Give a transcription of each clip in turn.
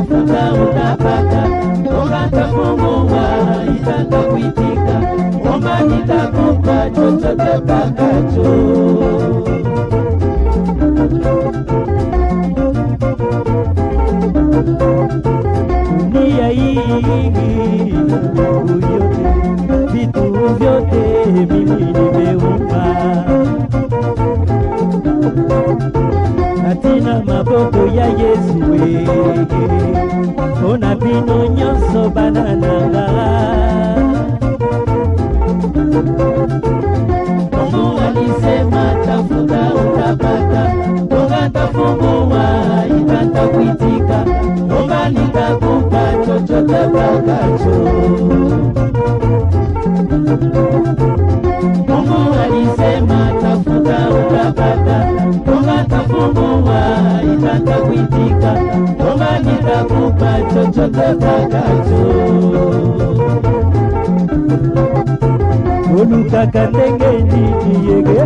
utafunga utapata, toka tafungua itatakuitika, omba nitakupa chochote pakacho. dunia hii vitu vyote mimi na maboko ya yesu mpo na bino nyonso bana na nga alisemaatafuta utapata tonga tafunguwa itatakuitika tonga nikakupa chochote pakacho mungu alisema tafuta utapata kuitika tomanida kupa chochotatakacho unukaka ndenge ndiiyegele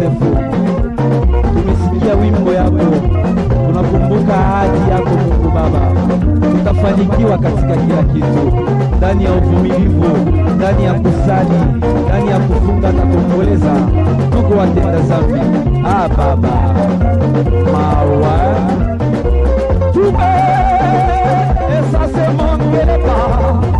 Yosefu, tumesikia wimbo yako, tunakumbuka ahadi yako Mungu Baba. Tutafanikiwa katika kila kitu, ndani ya uvumilivu, ndani ya kusali, ndani ya kufunga na kuomboleza. Tuko watenda dhambi, ah Baba mawa tube esase mon